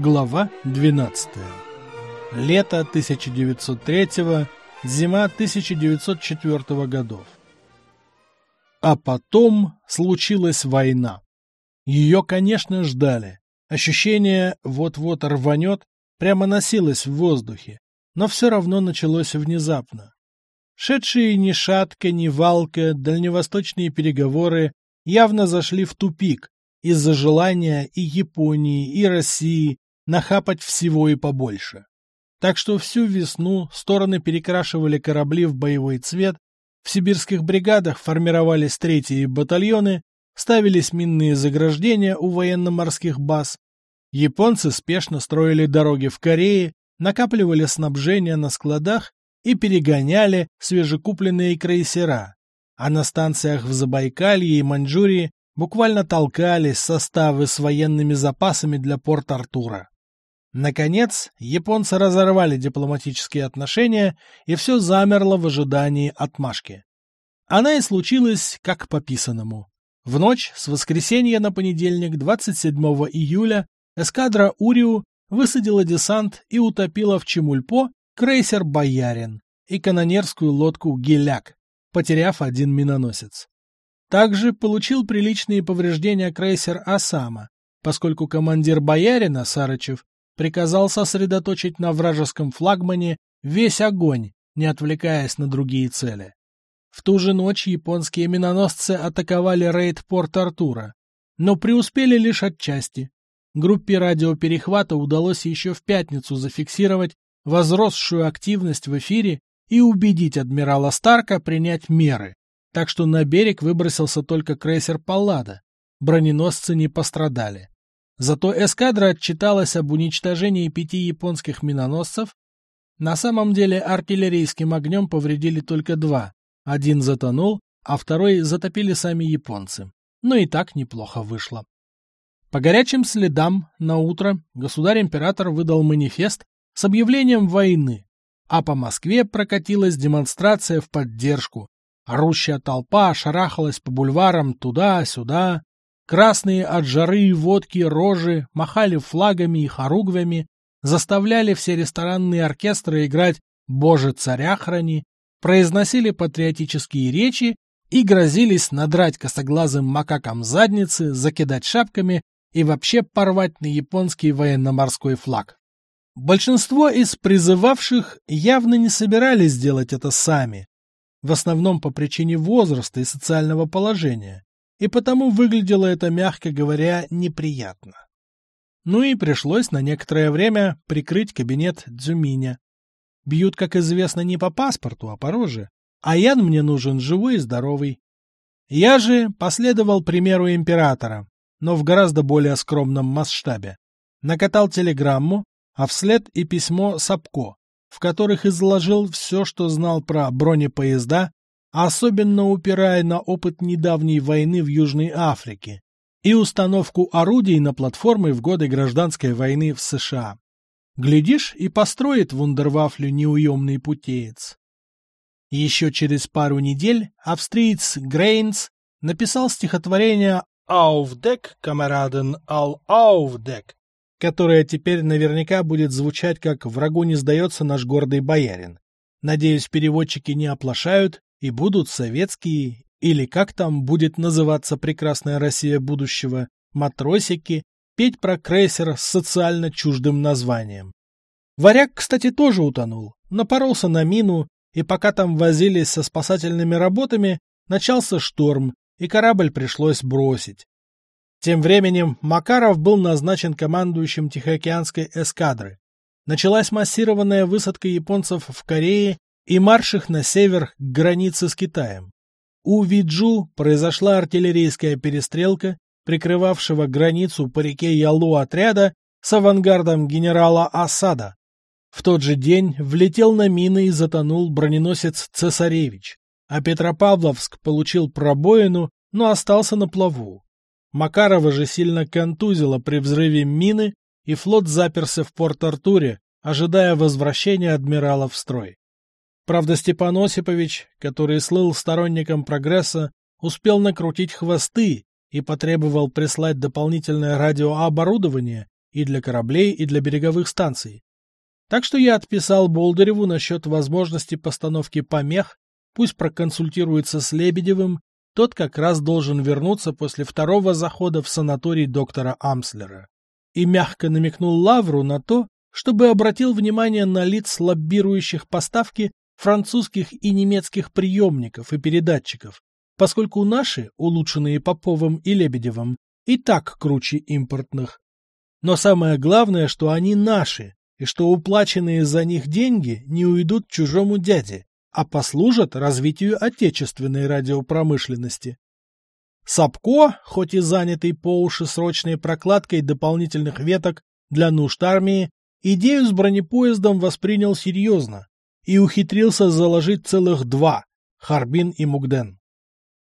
Глава 12. Лето 1903, зима 1904 годов. А потом случилась война. Ее, конечно, ждали. Ощущение вот-вот рванет прямо носилось в воздухе, но все равно началось внезапно. Шедшие ни шатка, ни валка, дальневосточные переговоры явно зашли в тупик из-за желания и Японии, и России нахапать всего и побольше. Так что всю весну стороны перекрашивали корабли в боевой цвет, в сибирских бригадах формировались третьи батальоны, ставились минные заграждения у военно-морских баз. Японцы спешно строили дороги в Корее, накапливали снабжение на складах и перегоняли свежекупленные крейсера. А на станциях в Забайкалье и Маньчжурии буквально толкались составы с военными запасами для Порт-Артура. Наконец, японцы разорвали дипломатические отношения, и все замерло в ожидании отмашки. Она и случилась как по писанному. В ночь с воскресенья на понедельник 27 июля эскадра Уриу высадила десант и утопила в Чемульпо крейсер «Боярин» и канонерскую лодку «Геляк», потеряв один миноносец. Также получил приличные повреждения крейсер «Осама», поскольку командир «Боярина» Сарычев приказал сосредоточить на вражеском флагмане весь огонь, не отвлекаясь на другие цели. В ту же ночь японские миноносцы атаковали рейд Порт-Артура, но преуспели лишь отчасти. Группе радиоперехвата удалось еще в пятницу зафиксировать возросшую активность в эфире и убедить адмирала Старка принять меры, так что на берег выбросился только крейсер «Паллада». Броненосцы не пострадали. Зато эскадра отчиталась об уничтожении пяти японских миноносцев. На самом деле артиллерийским огнем повредили только два. Один затонул, а второй затопили сами японцы. Но и так неплохо вышло. По горячим следам на утро государь-император выдал манифест с объявлением войны, а по Москве прокатилась демонстрация в поддержку. Орущая толпа шарахалась по бульварам туда-сюда. Красные от жары и водки рожи махали флагами и хоругвями, заставляли все ресторанные оркестры играть «Боже, царя храни», произносили патриотические речи и грозились надрать косоглазым макакам задницы, закидать шапками и вообще порвать на японский военно-морской флаг. Большинство из призывавших явно не собирались делать это сами, в основном по причине возраста и социального положения и потому выглядело это, мягко говоря, неприятно. Ну и пришлось на некоторое время прикрыть кабинет Дзюминя. Бьют, как известно, не по паспорту, а по роже, а Ян мне нужен живой и здоровый. Я же последовал примеру императора, но в гораздо более скромном масштабе. Накатал телеграмму, а вслед и письмо Сапко, в которых изложил все, что знал про бронепоезда, особенно упирая на опыт недавней войны в Южной Африке и установку орудий на платформы в годы гражданской войны в США. Глядишь, и построит вундервафлю неуемный путеец. Еще через пару недель австриец Грейнс написал стихотворение «Ауфдек, камераден, ал ауфдек», которое теперь наверняка будет звучать как «Врагу не сдается наш гордый боярин». Надеюсь, переводчики не оплошают и будут советские, или как там будет называться прекрасная Россия будущего, матросики, петь про крейсер с социально чуждым названием. Варяг, кстати, тоже утонул, напоролся на мину, и пока там возились со спасательными работами, начался шторм, и корабль пришлось бросить. Тем временем Макаров был назначен командующим Тихоокеанской эскадры. Началась массированная высадка японцев в Корее и марш их на север к границе с Китаем. У Виджу произошла артиллерийская перестрелка, прикрывавшего границу по реке Ялу отряда с авангардом генерала Асада. В тот же день влетел на мины и затонул броненосец «Цесаревич», а Петропавловск получил пробоину, но остался на плаву. Макарова же сильно контузило при взрыве мины, и флот заперся в Порт-Артуре, ожидая возвращения адмирала в строй. Правда, Степан Осипович, который слыл сторонником прогресса, успел накрутить хвосты и потребовал прислать дополнительное радиооборудование и для кораблей, и для береговых станций. Так что я отписал Болдыреву насчет возможности постановки помех, пусть проконсультируется с Лебедевым, тот как раз должен вернуться после второго захода в санаторий доктора Амслера. И мягко намекнул Лавру на то, чтобы обратил внимание на лиц лоббирующих поставки французских и немецких приемников и передатчиков, поскольку наши, улучшенные Поповым и Лебедевым, и так круче импортных. Но самое главное, что они наши, и что уплаченные за них деньги не уйдут чужому дяде, а послужат развитию отечественной радиопромышленности. Сапко, хоть и занятый по уши срочной прокладкой дополнительных веток для нужд армии, идею с бронепоездом воспринял серьезно и ухитрился заложить целых два – Харбин и Мугден.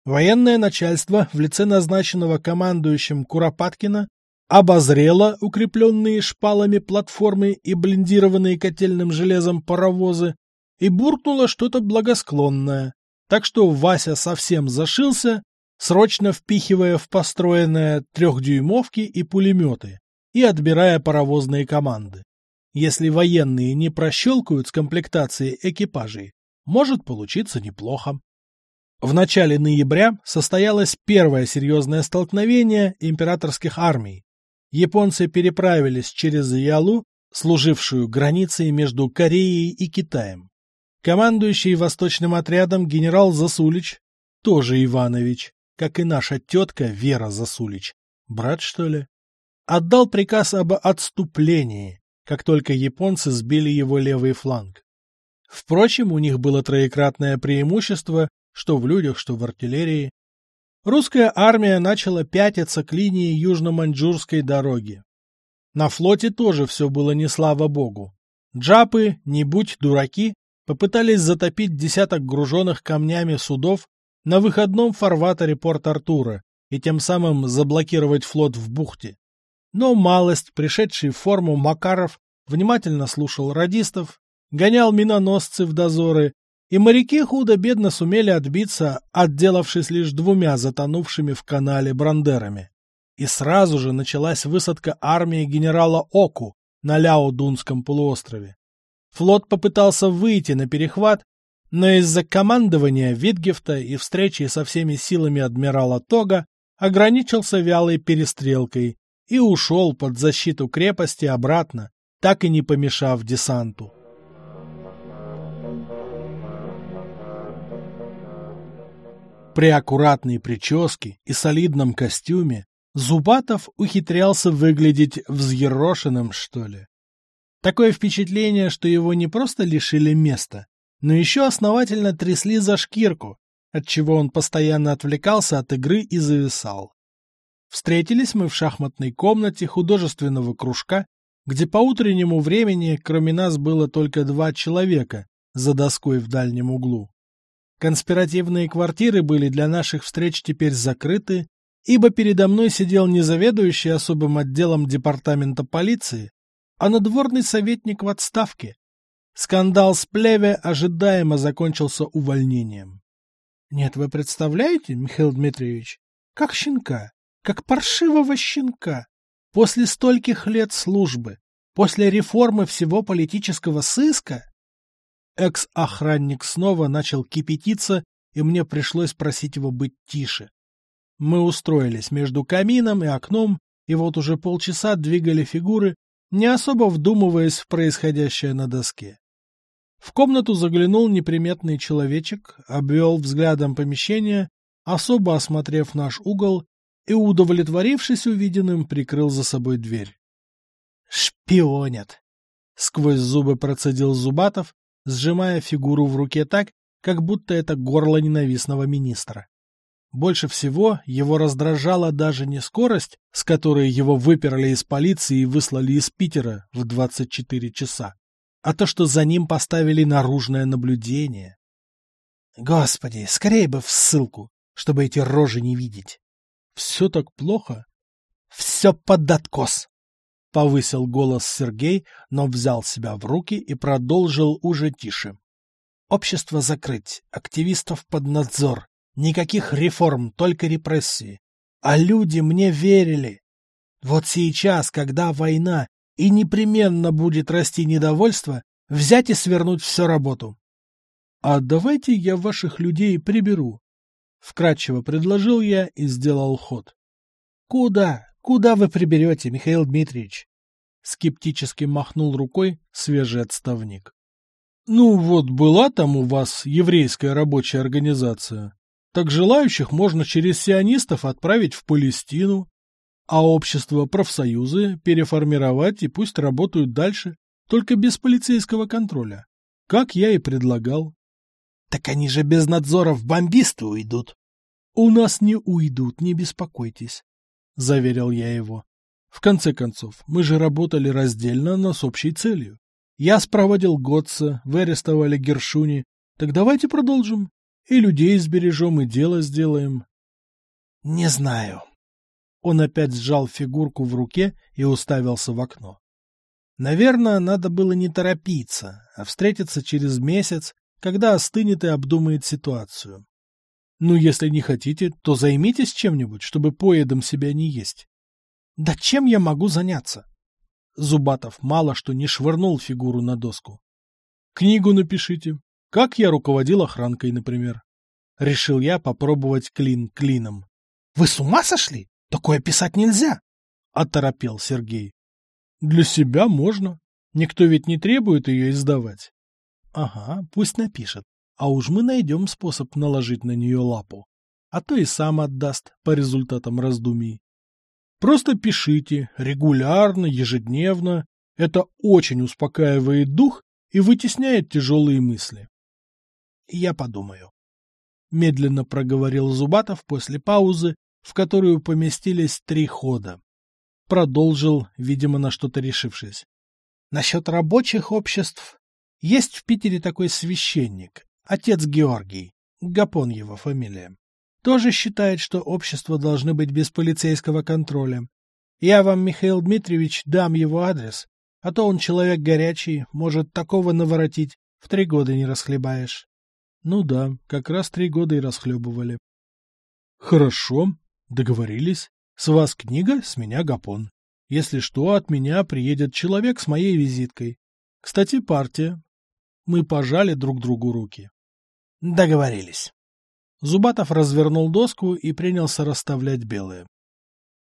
Военное начальство в лице назначенного командующим Куропаткина обозрело укрепленные шпалами платформы и блиндированные котельным железом паровозы и буркнуло что-то благосклонное, так что Вася совсем зашился, срочно впихивая в построенное трехдюймовки и пулеметы и отбирая паровозные команды. Если военные не прощелкают с комплектацией экипажей, может получиться неплохо. В начале ноября состоялось первое серьезное столкновение императорских армий, японцы переправились через Ялу, служившую границей между Кореей и Китаем. Командующий восточным отрядом генерал Засулич, тоже Иванович, как и наша тетка Вера Засулич, брат что ли, отдал приказ об отступлении, как только японцы сбили его левый фланг. Впрочем, у них было троекратное преимущество, что в людях, что в артиллерии, русская армия начала пятиться к линии южно-маньчжурской дороги. На флоте тоже все было не слава богу. Джапы, не будь дураки, попытались затопить десяток груженных камнями судов на выходном фарватере Порт-Артура и тем самым заблокировать флот в бухте. Но малость, пришедший в форму Макаров, внимательно слушал радистов, гонял миноносцы в дозоры и моряки худо-бедно сумели отбиться, отделавшись лишь двумя затонувшими в канале брандерами. И сразу же началась высадка армии генерала Оку на Ляо-Дунском полуострове. Флот попытался выйти на перехват, но из-за командования Витгефта и встречи со всеми силами адмирала Тога ограничился вялой перестрелкой и ушел под защиту крепости обратно, так и не помешав десанту. При аккуратной прическе и солидном костюме Зубатов ухитрялся выглядеть взъерошенным, что ли. Такое впечатление, что его не просто лишили места, но еще основательно трясли за шкирку, отчего он постоянно отвлекался от игры и зависал. Встретились мы в шахматной комнате художественного кружка, где по утреннему времени кроме нас было только два человека за доской в дальнем углу. Конспиративные квартиры были для наших встреч теперь закрыты, ибо передо мной сидел не заведующий особым отделом департамента полиции, а надворный советник в отставке. Скандал с Плеве ожидаемо закончился увольнением. Нет, вы представляете, Михаил Дмитриевич, как щенка, как паршивого щенка, после стольких лет службы, после реформы всего политического сыска, Экс-охранник снова начал кипятиться, и мне пришлось просить его быть тише. Мы устроились между камином и окном, и вот уже полчаса двигали фигуры, не особо вдумываясь в происходящее на доске. В комнату заглянул неприметный человечек, обвел взглядом помещение, особо осмотрев наш угол и, удовлетворившись увиденным, прикрыл за собой дверь. «Шпионят!» — сквозь зубы процедил Зубатов, сжимая фигуру в руке так, как будто это горло ненавистного министра. Больше всего его раздражала даже не скорость, с которой его выперли из полиции и выслали из Питера в 24 часа, а то, что за ним поставили наружное наблюдение. Господи, скорее бы в ссылку, чтобы эти рожи не видеть. Все так плохо? Все под откос. Повысил голос Сергей, но взял себя в руки и продолжил уже тише. Общество закрыть, активистов под надзор. Никаких реформ, только репрессии. А люди мне верили. Вот сейчас, когда война и непременно будет расти недовольство, взять и свернуть всю работу. — А давайте я ваших людей приберу. Вкратчиво предложил я и сделал ход. — Куда? Куда вы приберете, Михаил Дмитриевич? Скептически махнул рукой свежий отставник. — Ну вот была там у вас еврейская рабочая организация. Так желающих можно через сионистов отправить в Палестину, а общество профсоюзы переформировать и пусть работают дальше, только без полицейского контроля, как я и предлагал. — Так они же без надзора в бомбисты уйдут. — У нас не уйдут, не беспокойтесь, — заверил я его. В конце концов, мы же работали раздельно, но с общей целью. Я спроводил Готца, вы арестовали Гершуни. Так давайте продолжим. И людей сбережем, и дело сделаем. — Не знаю, он опять сжал фигурку в руке и уставился в окно. Наверное, надо было не торопиться, а встретиться через месяц, когда остынет и обдумает ситуацию. Ну, если не хотите, то займитесь чем-нибудь, чтобы поедом себя не есть. Да чем я могу заняться? Зубатов мало что не швырнул фигуру на доску. Книгу напишите. Как я руководил охранкой, например. Решил я попробовать клин клином. Вы с ума сошли? Такое писать нельзя, — оторопел Сергей. Для себя можно. Никто ведь не требует ее издавать. Ага, пусть напишет. А уж мы найдем способ наложить на нее лапу. А то и сам отдаст по результатам раздумий. Просто пишите, регулярно, ежедневно. Это очень успокаивает дух и вытесняет тяжелые мысли. Я подумаю. Медленно проговорил Зубатов после паузы, в которую поместились три хода. Продолжил, видимо, на что-то решившись. Насчет рабочих обществ. Есть в Питере такой священник, отец Георгий, Гапон его фамилия. Тоже считает, что общества должны быть без полицейского контроля. Я вам, Михаил Дмитриевич, дам его адрес, а то он человек горячий, может такого наворотить, в три года не расхлебаешь. Ну да, как раз три года и расхлебывали. Хорошо, Договорились. С вас книга, с меня гапон. Если что, от меня приедет человек с моей визиткой. Кстати, партия. Мы пожали друг другу руки. Договорились. Зубатов развернул доску и принялся расставлять белые.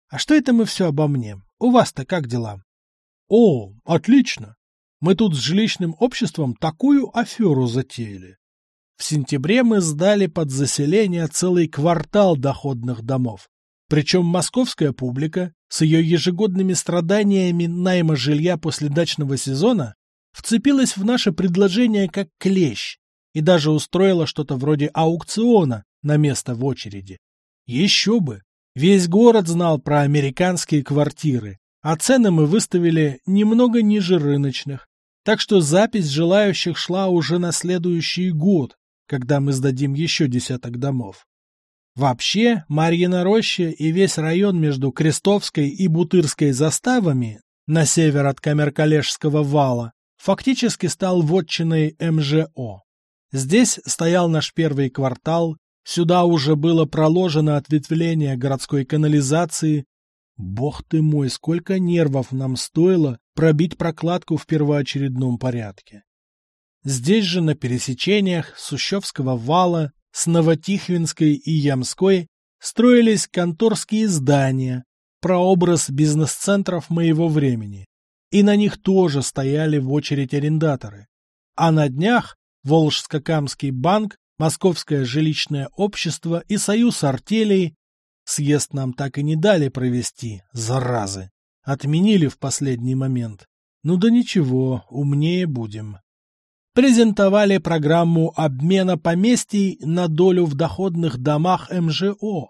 А что это мы все обо мне? У вас-то как дела? О, отлично. Мы тут с жилищным обществом такую аферу затеяли. В сентябре мы сдали под заселение целый квартал доходных домов. Причем московская публика с ее ежегодными страданиями найма жилья после дачного сезона вцепилась в наше предложение как клещ и даже устроила что-то вроде аукциона на место в очереди. Еще бы! Весь город знал про американские квартиры, а цены мы выставили немного ниже рыночных. Так что запись желающих шла уже на следующий год, когда мы сдадим еще десяток домов. Вообще, Марьина роща и весь район между Крестовской и Бутырской заставами на север от Камеркалежского вала фактически стал вотчиной МЖО. Здесь стоял наш первый квартал, сюда уже было проложено ответвление городской канализации. Бог ты мой, сколько нервов нам стоило пробить прокладку в первоочередном порядке. Здесь же на пересечениях Сущевского вала с Новотихвинской и Ямской строились конторские здания, прообраз бизнес-центров моего времени. И на них тоже стояли в очередь арендаторы. А на днях Волжско-Камский банк, Московское жилищное общество и Союз артелей съезд нам так и не дали провести, заразы. Отменили в последний момент. Ну да ничего, умнее будем презентовали программу обмена поместий на долю в доходных домах МЖО.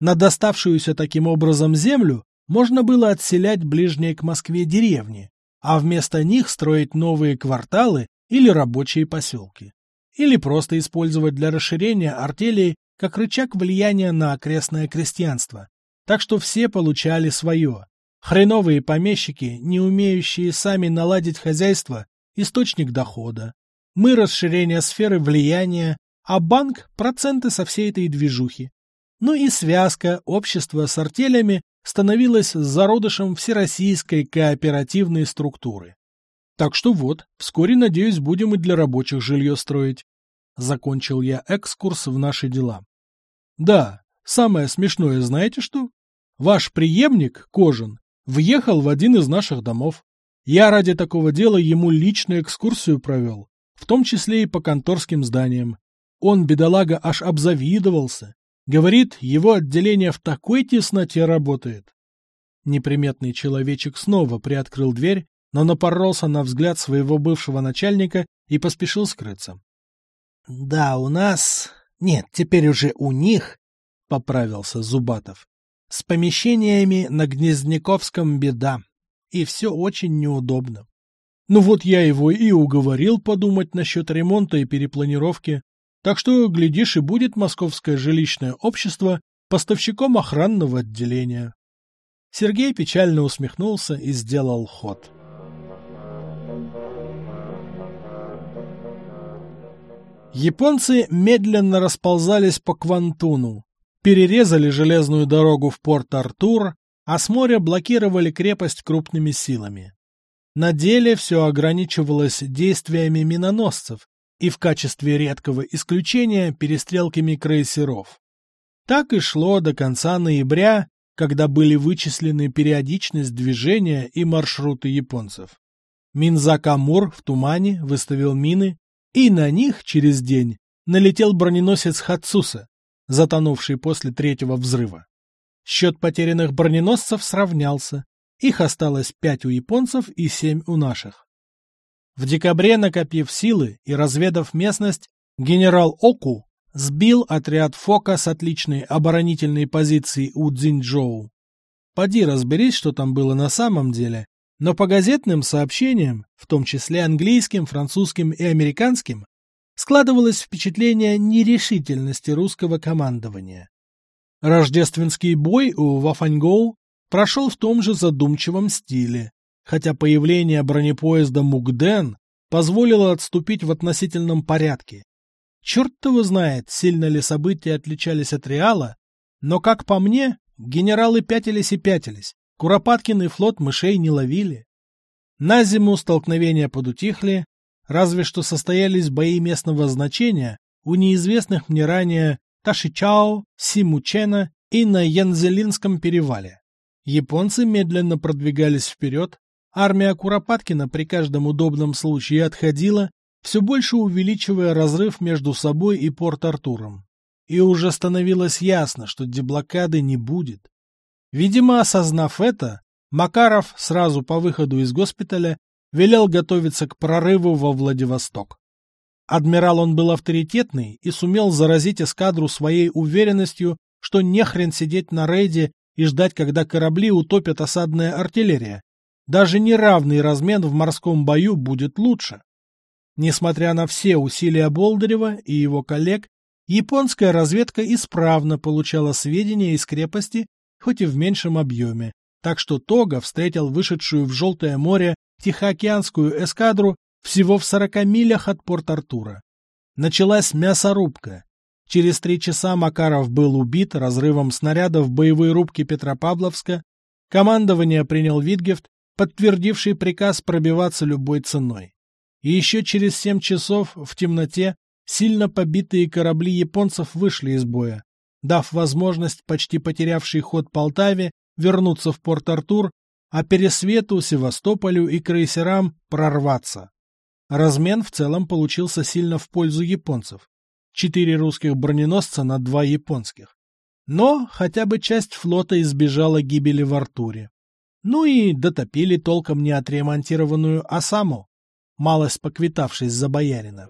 На доставшуюся таким образом землю можно было отселять ближние к Москве деревни, а вместо них строить новые кварталы или рабочие поселки. Или просто использовать для расширения артелей как рычаг влияния на окрестное крестьянство. Так что все получали свое. Хреновые помещики, не умеющие сами наладить хозяйство, источник дохода. Мы расширение сферы влияния, а банк – проценты со всей этой движухи. Ну и связка общества с артелями становилась зародышем всероссийской кооперативной структуры. Так что вот, вскоре, надеюсь, будем и для рабочих жилье строить. Закончил я экскурс в наши дела. Да, самое смешное знаете что? Ваш преемник, Кожин, въехал в один из наших домов. Я ради такого дела ему личную экскурсию провел, в том числе и по конторским зданиям. Он, бедолага, аж обзавидовался. Говорит, его отделение в такой тесноте работает. Неприметный человечек снова приоткрыл дверь, но напоролся на взгляд своего бывшего начальника и поспешил скрыться. — Да, у нас... Нет, теперь уже у них, — поправился Зубатов. — С помещениями на Гнездниковском беда, и все очень неудобно. Ну вот я его и уговорил подумать насчет ремонта и перепланировки, так что, глядишь, и будет московское жилищное общество поставщиком охранного отделения. Сергей печально усмехнулся и сделал ход. Японцы медленно расползались по Квантуну, перерезали железную дорогу в порт Артур, а с моря блокировали крепость крупными силами. На деле все ограничивалось действиями миноносцев, и в качестве редкого исключения перестрелками крейсеров. Так и шло до конца ноября, когда были вычислены периодичность движения и маршруты японцев. Минзакамур в тумане выставил мины, и на них через день налетел броненосец Хацуса, затонувший после третьего взрыва. Счет потерянных броненосцев сравнялся, их осталось пять у японцев и семь у наших. В декабре, накопив силы и разведав местность, генерал Оку сбил отряд Фока с отличной оборонительной позиции у Цзиньчжоу. Поди разберись, что там было на самом деле, но по газетным сообщениям, в том числе английским, французским и американским, складывалось впечатление нерешительности русского командования. Рождественский бой у Вафаньгоу прошел в том же задумчивом стиле, хотя появление бронепоезда Мугден позволило отступить в относительном порядке. Черт его знает, сильно ли события отличались от Реала, но, как по мне, генералы пятились и пятились, Куропаткин флот мышей не ловили. На зиму столкновения подутихли, разве что состоялись бои местного значения у неизвестных мне ранее Ташичао, Симучена и на Янзелинском перевале. Японцы медленно продвигались вперед, Армия Куропаткина при каждом удобном случае отходила, все больше увеличивая разрыв между собой и Порт-Артуром. И уже становилось ясно, что деблокады не будет. Видимо, осознав это, Макаров сразу по выходу из госпиталя велел готовиться к прорыву во Владивосток. Адмирал он был авторитетный и сумел заразить эскадру своей уверенностью, что не хрен сидеть на рейде и ждать, когда корабли утопят осадная артиллерия, даже неравный размен в морском бою будет лучше. Несмотря на все усилия Болдырева и его коллег, японская разведка исправно получала сведения из крепости, хоть и в меньшем объеме, так что Тога встретил вышедшую в Желтое море Тихоокеанскую эскадру всего в 40 милях от Порт-Артура. Началась мясорубка. Через три часа Макаров был убит разрывом снаряда в боевой рубке Петропавловска, командование принял Витгефт подтвердивший приказ пробиваться любой ценой. И еще через семь часов в темноте сильно побитые корабли японцев вышли из боя, дав возможность почти потерявшей ход Полтаве вернуться в Порт-Артур, а Пересвету, Севастополю и крейсерам прорваться. Размен в целом получился сильно в пользу японцев. Четыре русских броненосца на два японских. Но хотя бы часть флота избежала гибели в Артуре. Ну и дотопили толком не отремонтированную Осаму, малость поквитавшись за боярина.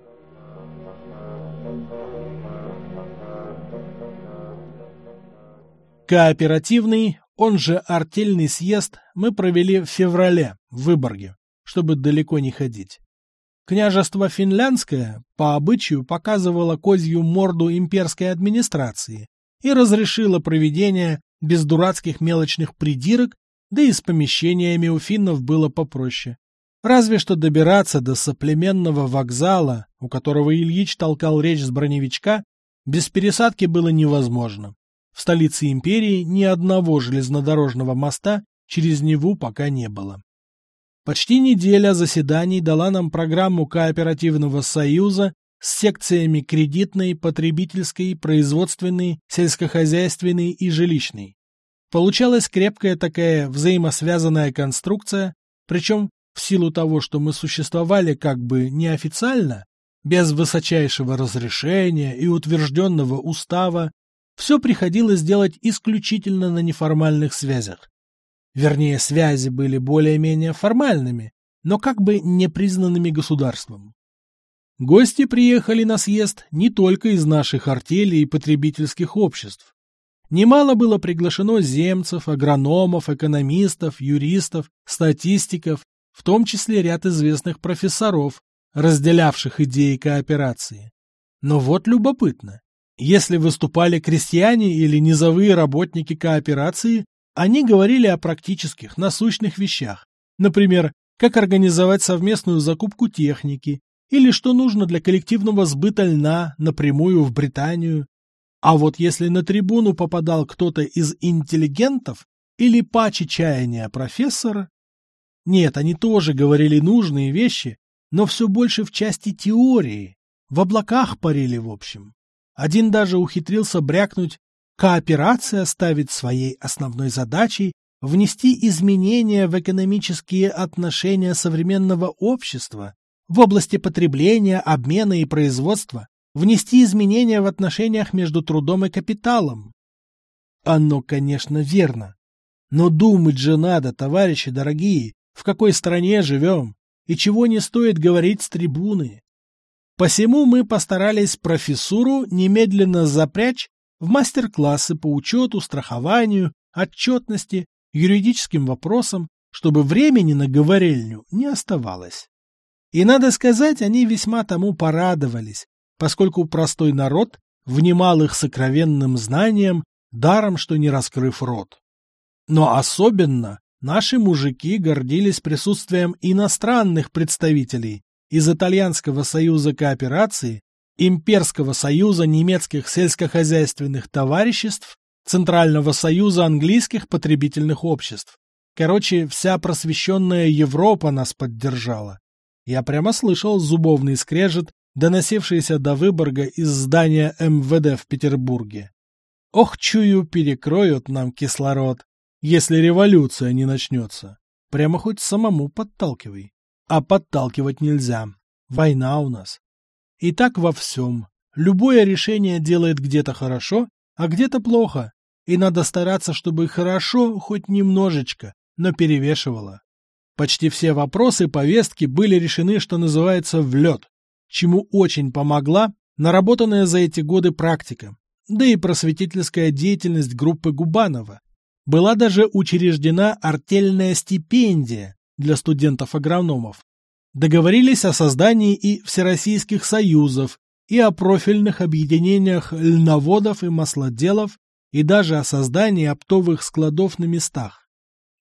Кооперативный, он же артельный съезд, мы провели в феврале в Выборге, чтобы далеко не ходить. Княжество Финляндское по обычаю показывало козью морду имперской администрации и разрешило проведение без дурацких мелочных придирок да и с помещениями у финнов было попроще. Разве что добираться до соплеменного вокзала, у которого Ильич толкал речь с броневичка, без пересадки было невозможно. в столице империи ни одного железнодорожного моста через Неву пока не было. Почти неделя заседаний дала нам программу кооперативного союза с секциями кредитной, потребительской, производственной, сельскохозяйственной и жилищной. Получалась крепкая такая взаимосвязанная конструкция, причем в силу того, что мы существовали как бы неофициально, без высочайшего разрешения и утвержденного устава, все приходилось делать исключительно на неформальных связях. Вернее, связи были более-менее формальными, но как бы непризнанными государством. Гости приехали на съезд не только из наших артелей и потребительских обществ. Немало было приглашено земцев, агрономов, экономистов, юристов, статистиков, в том числе ряд известных профессоров, разделявших идеи кооперации. Но вот любопытно. Если выступали крестьяне или низовые работники кооперации, они говорили о практических, насущных вещах. Например, как организовать совместную закупку техники, или что нужно для коллективного сбыта льна напрямую в Британию. А вот если на трибуну попадал кто-то из интеллигентов или паче чаяния профессора, нет, они тоже говорили нужные вещи, но все больше в части теории, в облаках парили в общем. Один даже ухитрился брякнуть Кооперация ставит своей основной задачей внести изменения в экономические отношения современного общества в области потребления, обмена и производства, внести изменения в отношениях между трудом и капиталом. Оно, конечно, верно. Но думать же надо, товарищи дорогие, в какой стране живем и чего не стоит говорить с трибуны. Посему мы постарались профессуру немедленно запрячь в мастер-классы по учету, страхованию, отчетности, юридическим вопросам, чтобы времени на говорельню не оставалось. И, надо сказать, они весьма тому порадовались, поскольку простой народ внимал их сокровенным знаниям, даром что не раскрыв рот. Но особенно наши мужики гордились присутствием иностранных представителей из Итальянского союза кооперации Имперского союза немецких сельскохозяйственных товариществ, Центрального союза английских потребительных обществ. Короче, вся просвещенная Европа нас поддержала. Я прямо слышал зубовный скрежет, доносившийся до Выборга из здания МВД в Петербурге. Ох, чую, перекроют нам кислород, если революция не начнется. Прямо хоть самому подталкивай. А подталкивать нельзя. Война у нас. И так во всем. Любое решение делает где-то хорошо, а где-то плохо. И надо стараться, чтобы хорошо хоть немножечко, но перевешивало. Почти все вопросы повестки были решены, что называется, в лед, чему очень помогла наработанная за эти годы практика, да и просветительская деятельность группы Губанова. Была даже учреждена артельная стипендия для студентов-агрономов, договорились о создании и всероссийских союзов, и о профильных объединениях льноводов и маслоделов, и даже о создании оптовых складов на местах.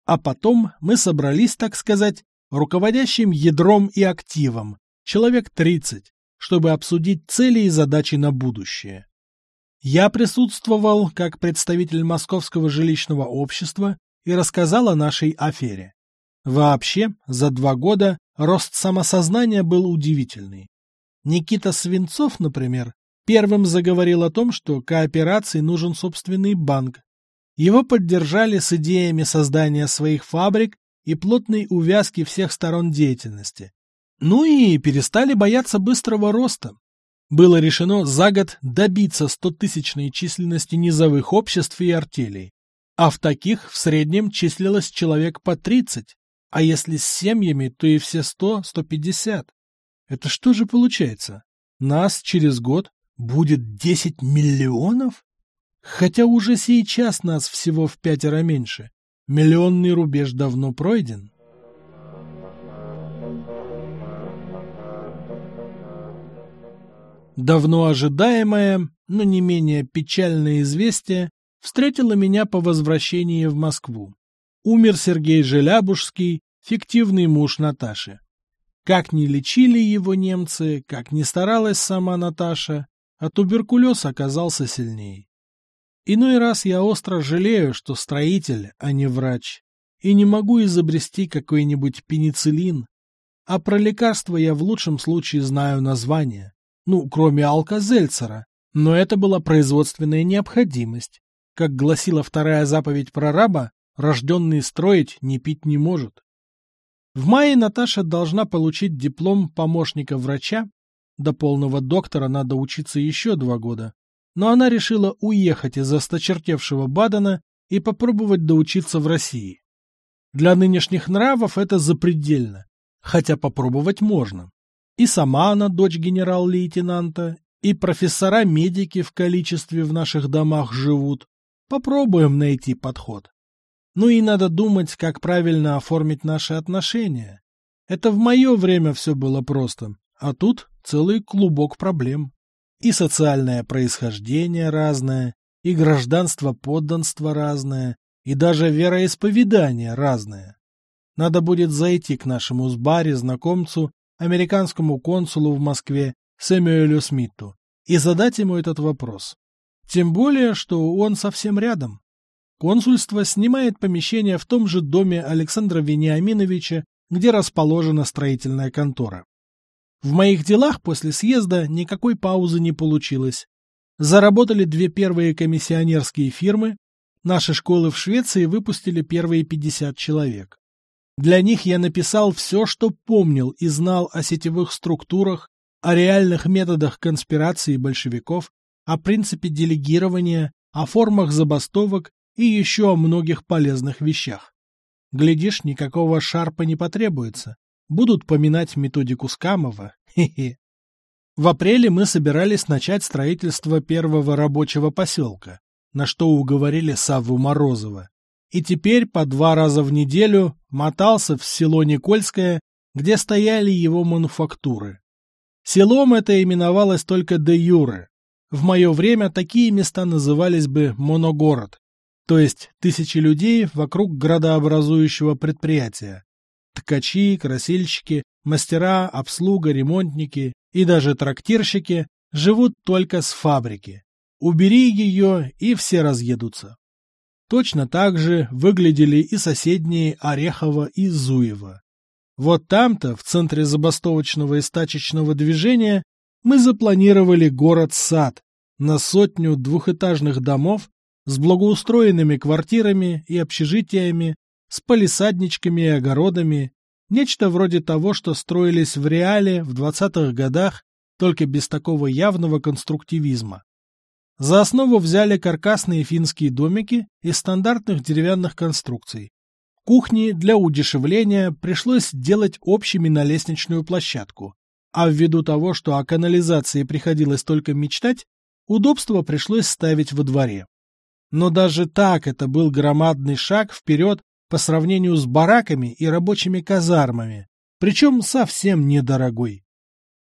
А потом мы собрались, так сказать, руководящим ядром и активом, человек 30, чтобы обсудить цели и задачи на будущее. Я присутствовал как представитель Московского жилищного общества и рассказал о нашей афере. Вообще, за два года рост самосознания был удивительный. Никита Свинцов, например, первым заговорил о том, что кооперации нужен собственный банк. Его поддержали с идеями создания своих фабрик и плотной увязки всех сторон деятельности. Ну и перестали бояться быстрого роста. Было решено за год добиться стотысячной численности низовых обществ и артелей, а в таких в среднем числилось человек по 30. А если с семьями, то и все сто, сто пятьдесят. Это что же получается? Нас через год будет десять миллионов? Хотя уже сейчас нас всего в пятеро меньше. Миллионный рубеж давно пройден. Давно ожидаемое, но не менее печальное известие встретило меня по возвращении в Москву умер Сергей Желябужский, фиктивный муж Наташи. Как ни лечили его немцы, как ни старалась сама Наташа, а туберкулез оказался сильнее. Иной раз я остро жалею, что строитель, а не врач, и не могу изобрести какой-нибудь пенициллин. А про лекарства я в лучшем случае знаю название. Ну, кроме алкозельцера. Но это была производственная необходимость. Как гласила вторая заповедь прораба, рожденный строить не пить не может. В мае Наташа должна получить диплом помощника врача. До полного доктора надо учиться еще два года. Но она решила уехать из осточертевшего Бадена и попробовать доучиться в России. Для нынешних нравов это запредельно, хотя попробовать можно. И сама она дочь генерал-лейтенанта, и профессора-медики в количестве в наших домах живут. Попробуем найти подход. Ну и надо думать, как правильно оформить наши отношения. Это в мое время все было просто, а тут целый клубок проблем. И социальное происхождение разное, и гражданство-подданство разное, и даже вероисповедание разное. Надо будет зайти к нашему сбаре знакомцу, американскому консулу в Москве Сэмюэлю Смиту, и задать ему этот вопрос. Тем более, что он совсем рядом. Консульство снимает помещение в том же доме Александра Вениаминовича, где расположена строительная контора. В моих делах после съезда никакой паузы не получилось. Заработали две первые комиссионерские фирмы, Наши школы в Швеции выпустили первые 50 человек. Для них я написал все, что помнил и знал о сетевых структурах, о реальных методах конспирации большевиков, о принципе делегирования, о формах забастовок и еще о многих полезных вещах. Глядишь, никакого шарпа не потребуется. Будут поминать методику Скамова. Хе-хе. В апреле мы собирались начать строительство первого рабочего поселка на что уговорили Савву Морозова. И теперь по два раза в неделю мотался в село Никольское, где стояли его мануфактуры. Селом это именовалось только де юре. В мое время такие места назывались бы моногород, то есть тысячи людей вокруг градообразующего предприятия. Ткачи, красильщики, мастера, обслуга, ремонтники и даже трактирщики живут только с фабрики. Убери ее, и все разъедутся. Точно так же выглядели и соседние Орехово и Зуево. Вот там-то, в центре забастовочного и стачечного движения, мы запланировали город-сад на сотню двухэтажных домов с благоустроенными квартирами и общежитиями, с палисадничками и огородами, нечто вроде того, что строились в реале в 20-х годах, только без такого явного конструктивизма. За основу взяли каркасные финские домики из стандартных деревянных конструкций. Кухни для удешевления пришлось делать общими на лестничную площадку, а ввиду того, что о канализации приходилось только мечтать, удобство пришлось ставить во дворе. Но даже так это был громадный шаг вперед по сравнению с бараками и рабочими казармами, причем совсем недорогой.